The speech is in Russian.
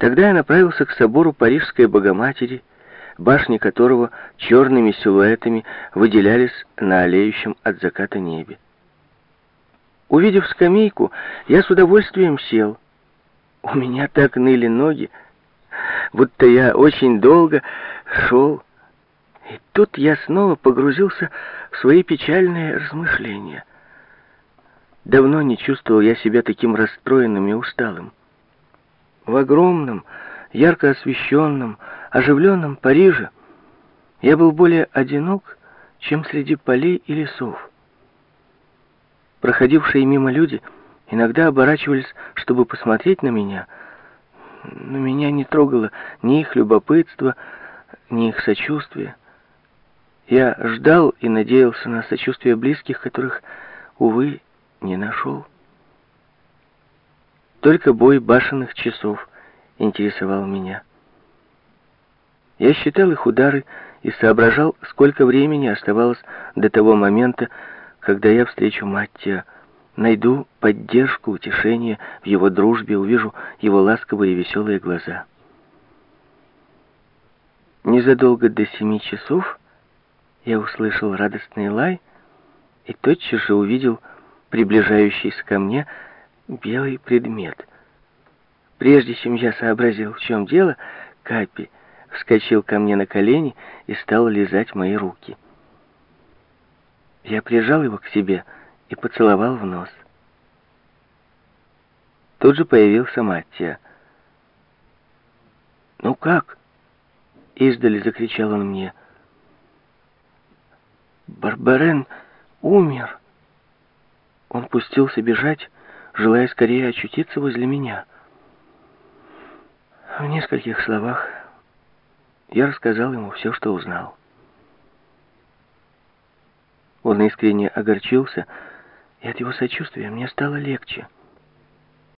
Тогда я направился к собору Парижской Богоматери, башни которого черными силуэтами выделялись на олеющем от заката небе. Увидев скамейку, я с удовольствием сел. У меня так ныли ноги, будто я очень долго шел. И тут я снова погрузился в свои печальные размышления. Давно не чувствовал я себя таким расстроенным и усталым. В огромном, ярко освещенном, оживленном Париже я был более одинок, чем среди полей и лесов. Проходившие мимо люди иногда оборачивались, чтобы посмотреть на меня, но меня не трогало ни их любопытство, ни их сочувствие. Я ждал и надеялся на сочувствие близких, которых, увы, не нашел. Только бой башенных часов интересовал меня. Я считал их удары и соображал, сколько времени оставалось до того момента, когда я встречу Маттия, найду поддержку, утешение в его дружбе, увижу его ласковые и веселые глаза. Незадолго до семи часов я услышал радостный лай и тотчас же увидел приближающийся ко мне белый предмет. Прежде чем я сообразил, в чем дело, Капи вскочил ко мне на колени и стал лизать мои руки. Я прижал его к себе и поцеловал в нос. Тут же появился Маттия. «Ну как?» — издали закричал он мне. «Барбарен умер!» Он пустился бежать, желая скорее очутиться возле меня. В нескольких словах я рассказал ему все, что узнал. Он искренне огорчился, и от его сочувствия мне стало легче —